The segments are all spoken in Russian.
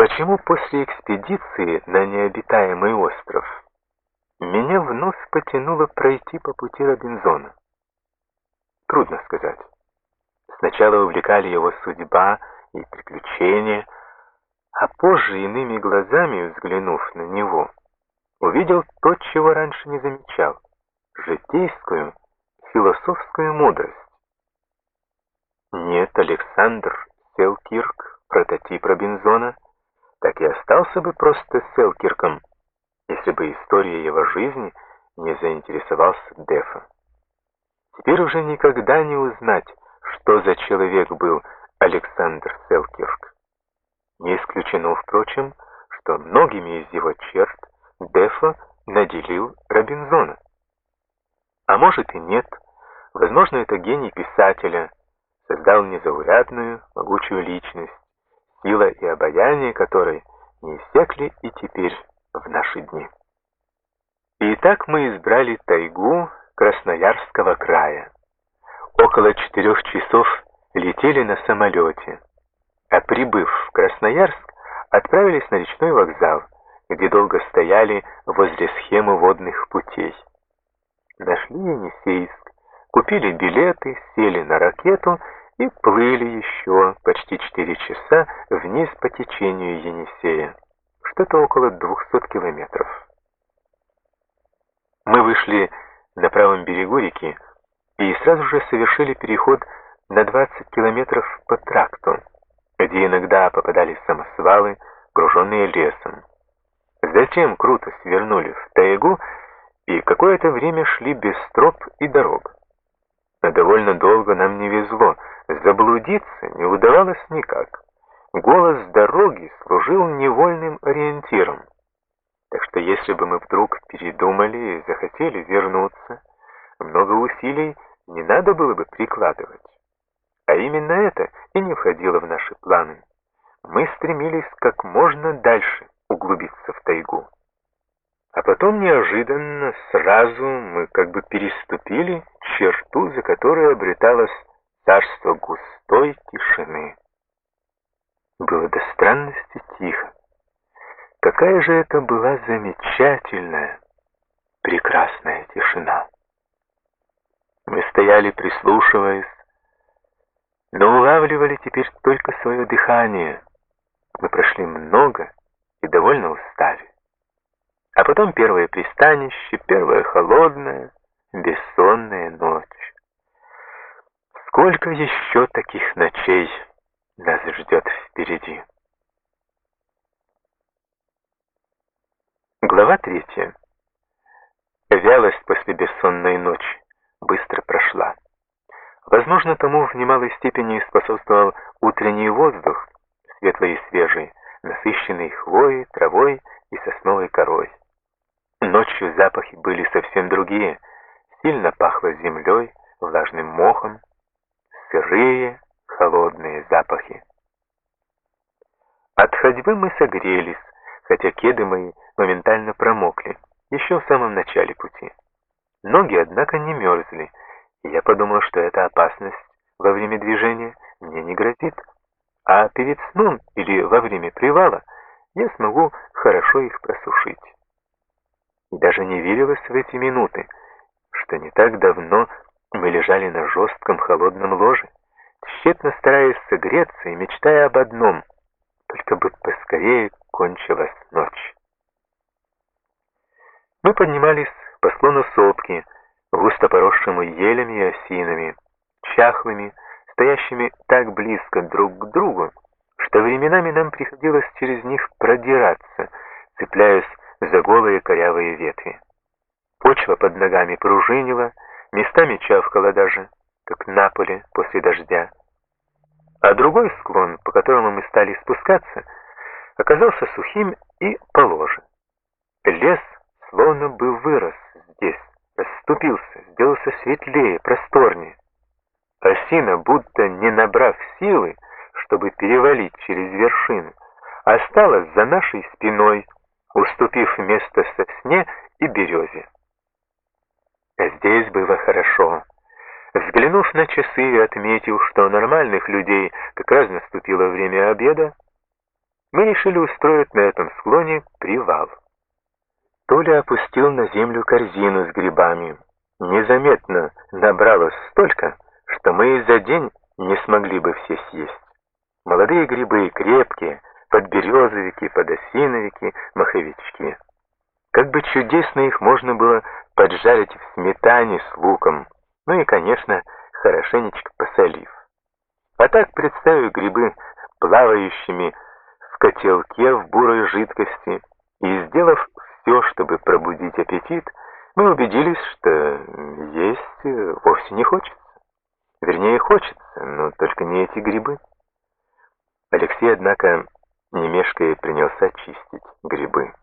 Почему после экспедиции на необитаемый остров меня вновь потянуло пройти по пути Робинзона? Трудно сказать. Сначала увлекали его судьба и приключения, а позже, иными глазами взглянув на него, увидел то, чего раньше не замечал — житейскую, философскую мудрость. Нет, Александр Селкирк, прототип Робинзона, так и остался бы просто Селкирком, если бы история его жизни не заинтересовался Дефа. Теперь уже никогда не узнать, что за человек был Александр Селкирк. Не исключено, впрочем, что многими из его черт Дефо наделил Робинзона. А может и нет, возможно, это гений писателя создал незаурядную, могучую личность, сила и обаяние которой не иссякли и теперь в наши дни. И так мы избрали тайгу Красноярского края. Около четырех часов летели на самолете, а прибыв в Красноярск, отправились на речной вокзал, где долго стояли возле схемы водных путей. Нашли Енисейск, купили билеты, сели на ракету и плыли еще почти четыре часа вниз по течению Енисея, что-то около двухсот километров. Мы вышли на правом берегу реки и сразу же совершили переход на 20 километров по тракту, где иногда попадались самосвалы, груженные лесом. Затем круто свернули в тайгу и какое-то время шли без троп и дорог. Но довольно долго нам не заблудиться не удавалось никак. Голос дороги служил невольным ориентиром. Так что если бы мы вдруг передумали и захотели вернуться, много усилий не надо было бы прикладывать. А именно это и не входило в наши планы. Мы стремились как можно дальше углубиться в тайгу. А потом неожиданно, сразу мы как бы переступили черту, за которой обреталось царство густой тишины. Было до странности тихо. Какая же это была замечательная, прекрасная тишина. Мы стояли, прислушиваясь, но улавливали теперь только свое дыхание. Мы прошли много и довольно устали. А потом первое пристанище, первая холодная, бессонная ночь. Сколько еще таких ночей нас ждет впереди? Глава третья. Вялость после бессонной ночи быстро прошла. Возможно, тому в немалой степени способствовал утренний воздух, светлый и свежий, насыщенный хвоей, травой и сосновой корой. Ночью запахи были совсем другие, сильно пахло землей, влажным мохом, сырые, холодные запахи. От ходьбы мы согрелись, хотя кеды мои моментально промокли, еще в самом начале пути. Ноги, однако, не мерзли, и я подумал, что эта опасность во время движения мне не грозит, а перед сном или во время привала я смогу хорошо их просушить. И даже не верилось в эти минуты, что не так давно мы лежали на жестком холодном ложе, тщетно стараясь согреться и мечтая об одном, только бы поскорее кончилась ночь. Мы поднимались по склону сопки, густо поросшему елями и осинами, чахлыми, стоящими так близко друг к другу, что временами нам приходилось через них продираться, цепляясь за голые корявые ветви. Почва под ногами пружинила, местами чавкала даже, как на поле после дождя. А другой склон, по которому мы стали спускаться, оказался сухим и положе. Лес словно бы вырос здесь, расступился, сделался светлее, просторнее. Осина, будто не набрав силы, чтобы перевалить через вершину, осталась за нашей спиной, уступив место сосне и березе. Здесь было хорошо. Взглянув на часы и отметив, что нормальных людей как раз наступило время обеда, мы решили устроить на этом склоне привал. Толя опустил на землю корзину с грибами. Незаметно набралось столько, что мы и за день не смогли бы все съесть. Молодые грибы крепкие, подберезовики, подосиновики, маховички. Как бы чудесно их можно было поджарить в сметане с луком, ну и, конечно, хорошенечко посолив. А так представив грибы плавающими в котелке в бурой жидкости и сделав все, чтобы пробудить аппетит, мы убедились, что есть э, вовсе не хочется. Вернее, хочется, но только не эти грибы. Алексей, однако, не мешкая, принялся чистить грибы.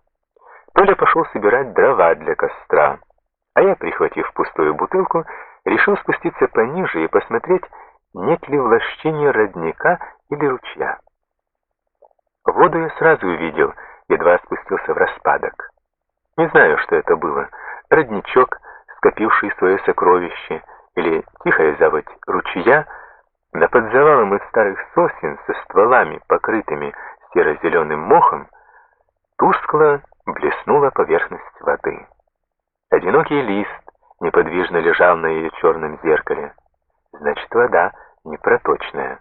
Толя пошел собирать дрова для костра, а я, прихватив пустую бутылку, решил спуститься пониже и посмотреть, нет ли в лощине родника или ручья. Воду я сразу увидел, едва спустился в распадок. Не знаю, что это было, родничок, скопивший свое сокровище, или тихая заводь ручья, на под завалом из старых сосен со стволами, покрытыми серо-зеленым мохом, тускло блеснула поверхность воды. Одинокий лист неподвижно лежал на ее черном зеркале. Значит, вода непроточная.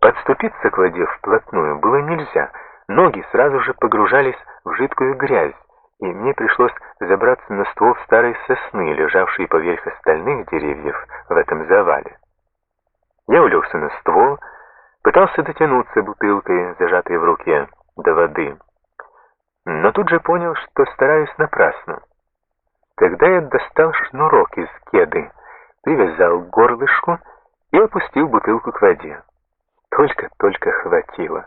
Подступиться к воде вплотную было нельзя, ноги сразу же погружались в жидкую грязь, и мне пришлось забраться на ствол старой сосны, лежавшей поверх остальных деревьев в этом завале. Я улегся на ствол, пытался дотянуться бутылкой, зажатой в руке, до воды, но тут же понял, что стараюсь напрасно. Тогда я достал шнурок из кеды, привязал к горлышку и опустил бутылку к воде. Только-только хватило.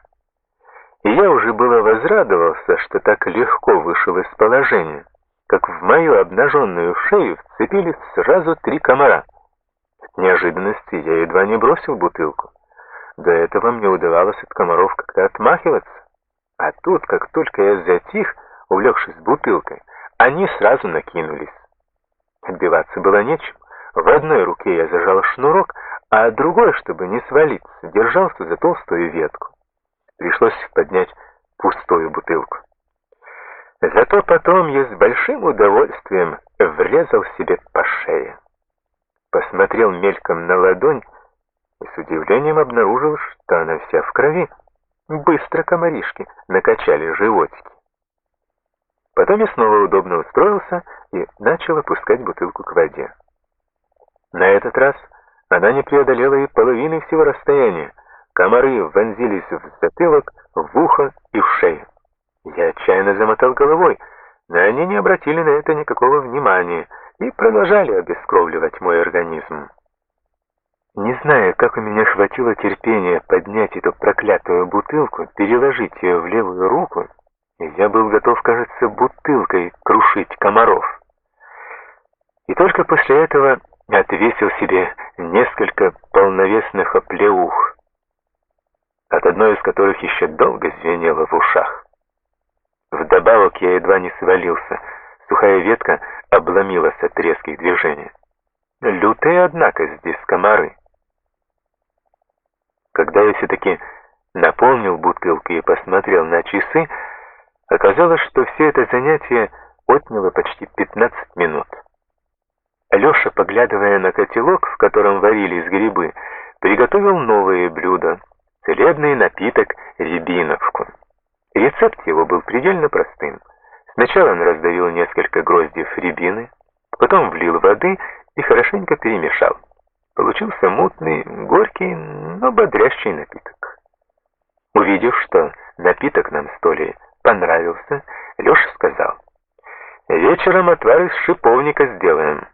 И я уже было возрадовался, что так легко вышел из положения, как в мою обнаженную шею вцепились сразу три комара. От неожиданности я едва не бросил бутылку. До этого мне удавалось от комаров как-то отмахиваться. А тут, как только я затих, увлекшись бутылкой, они сразу накинулись. Отбиваться было нечем. В одной руке я зажал шнурок, а другой, чтобы не свалиться, держался за толстую ветку. Пришлось поднять пустую бутылку. Зато потом я с большим удовольствием врезал себе по шее. Посмотрел мельком на ладонь и с удивлением обнаружил, что она вся в крови. Быстро комаришки накачали животики. Потом я снова удобно устроился и начал опускать бутылку к воде. На этот раз она не преодолела и половины всего расстояния, Комары вонзились в затылок, в ухо и в шею. Я отчаянно замотал головой, но они не обратили на это никакого внимания и продолжали обескровливать мой организм. Не знаю, как у меня хватило терпения поднять эту проклятую бутылку, переложить ее в левую руку, я был готов, кажется, бутылкой крушить комаров. И только после этого отвесил себе несколько полновесных оплеух от одной из которых еще долго звенело в ушах. Вдобавок я едва не свалился, сухая ветка обломилась от резких движений. Лютые, однако, здесь комары. Когда я все-таки наполнил бутылку и посмотрел на часы, оказалось, что все это занятие отняло почти 15 минут. Леша, поглядывая на котелок, в котором варились грибы, приготовил новые блюда — целебный напиток рябиновку. Рецепт его был предельно простым. Сначала он раздавил несколько гроздьев рябины, потом влил воды и хорошенько перемешал. Получился мутный, горький, но бодрящий напиток. Увидев, что напиток нам с Толей понравился, Леша сказал, «Вечером отвар из шиповника сделаем».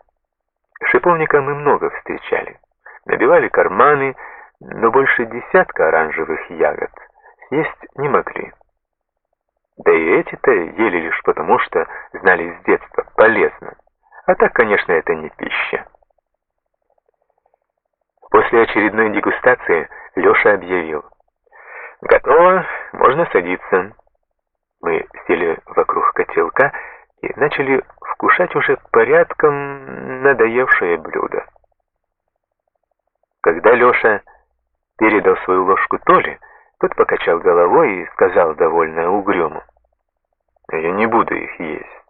Шиповника мы много встречали. Набивали карманы, но больше десятка оранжевых ягод съесть не могли. Да и эти-то ели лишь потому, что знали с детства полезно. А так, конечно, это не пища. После очередной дегустации Леша объявил. «Готово, можно садиться». Котелка и начали вкушать уже порядком надоевшее блюдо. Когда Леша передал свою ложку Толе, Тот покачал головой и сказал довольно угрюмо. «Я не буду их есть.